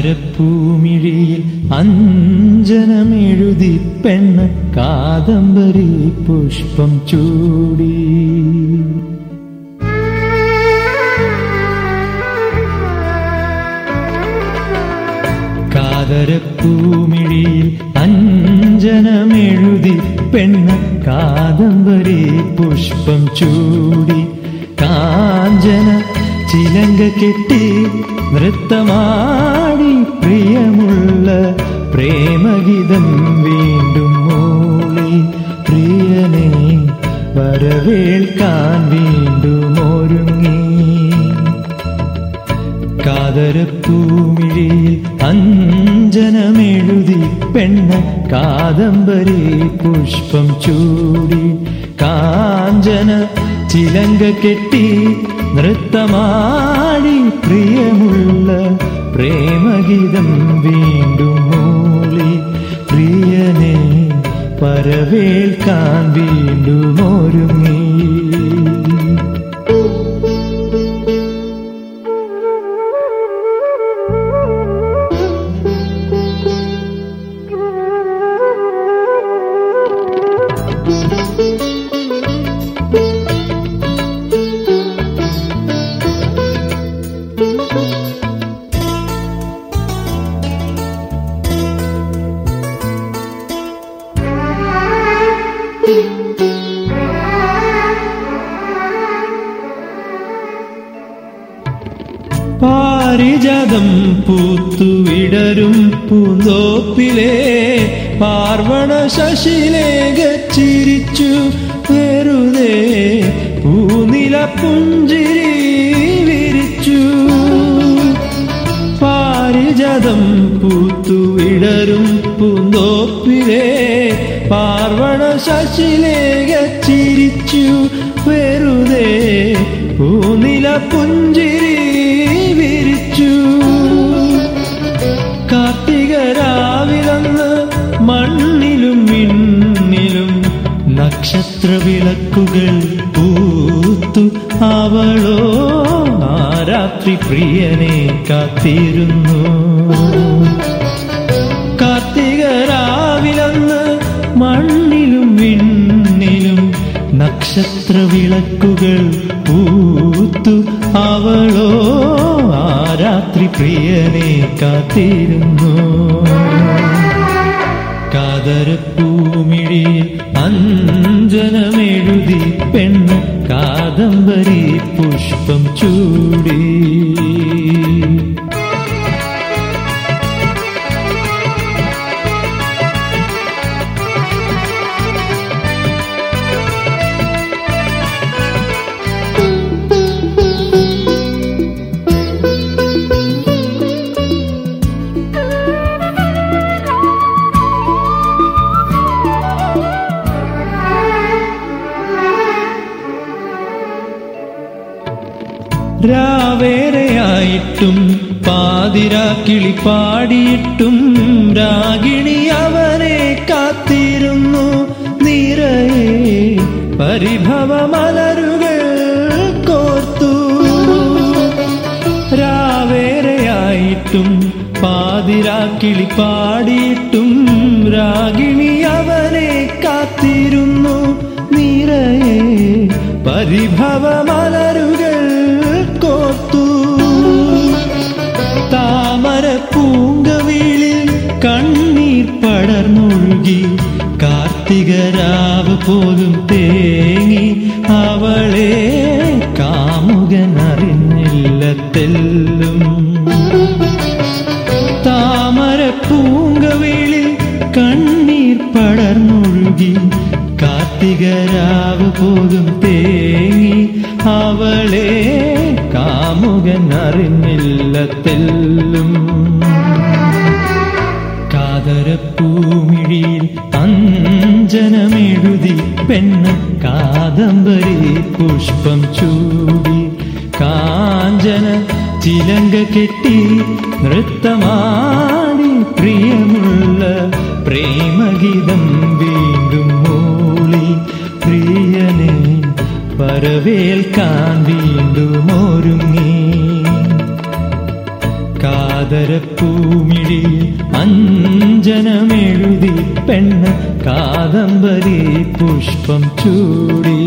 കാതരപ്പൂമിഴിയിൽ അഞ്ജനമെഴുതി പെണ്ണ കാദംബരി പുഷ്പം ചൂടി. കാതരപ്പൂമിഴിയിൽ അഞ്ജനമെഴുതി പെണ്ണ കാദംബരി പുഷ്പം ചൂടി. കാഞ്ചന ചിലങ്ക കെട്ടി പ്രിയമുള്ള പ്രേമഗീതം വീണ്ടും മൂളി പ്രിയനെ വരവേൽക്കാൻ വീണ്ടും ഒരുങ്ങി. കാതരപ്പൂമിഴിയിൽ അഞ്ജനമെഴുതി പെണ്ണ് കാദംബരി പുഷ്പം ചൂടി. കാഞ്ചന ചിലങ്ക കെട്ടി നൃത്തമാടി പ്രിയമുള്ള പ്രേമഗീതം വീണ്ടും മൂളി. പ്രിയനെ പരവേൽക്കാൻ വീണ്ടും ഒരുങ്ങി. പാരിജാതം പൂത്തുവിടരും പൂന്തോപ്പിലെ പാർവണ ശശിലേഖ ചിരിച്ചു വെറുതെ പൂനില പുഞ്ചിരി വിരിച്ചു. പാരിജാതം പൂത്തുവിടരും പൂന്തോപ്പിലെ പാർവണ ശശിലേഖ ചിരിച്ചു വെറുതെ പൂനില പുഞ്ചിരി നക്ഷത്ര വിളക്കുകൾ പൂത്തു. അവളോ ആ രാത്രി പ്രിയനെ കാത്തിരുന്നു. കാർത്തികരാവിലന്ന് മണ്ണിലും വിണ്ണിലും നക്ഷത്ര വിളക്കുകൾ പൂത്തു. അവളോ ആ രാത്രി പ്രിയനെ കാത്തിരുന്നു. കാതരപ്പൂമിഴിയിൽ അഞ്ജനമെഴുതി പെണ്ണ് കാദംബരി പുഷ്പം ചൂടി. രാവേറെയായിട്ടും പാതിരാക്കിളി പാടിയിട്ടും രാഗിണി അവനെ കാത്തിരുന്നു നിറയെ പരിഭവ മലരുകൾ കോർത്തു. രാവേറെയായിട്ടും പാതിരാക്കിളി പാടിയിട്ടും രാഗിണി അവനെ കാത്തിരുന്നു നിറയെ പരിഭവ പോലും തേങ്ങി അവളെ കാമുകൻ തെല്ലും താമര പൂങ്കവേളിൽ കണ്ണീർ പടർന്നൊഴുകി കാർത്തികരാവ് പോലും തേങ്ങി അവളെ കാമുകൻ തെല്ലും മകരപ്പൂമിഴിയിൽ അഞ്ജനമെഴുതി പെണ്ണ് കാദംബരി പുഷ്പം ചൂടി. കാഞ്ചന ചിലങ്ക കെട്ടി നൃത്തമാടി പ്രിയമുള്ള പ്രേമഗീതം വീണ്ടും മൂളി. പ്രിയനെ പരവേൽക്കാൻ വീണ്ടും കാതരപ്പൂമിഴി അഞ്ജനമെഴുതി പെണ്ണ് കാദംബരി പുഷ്പം ചൂടി.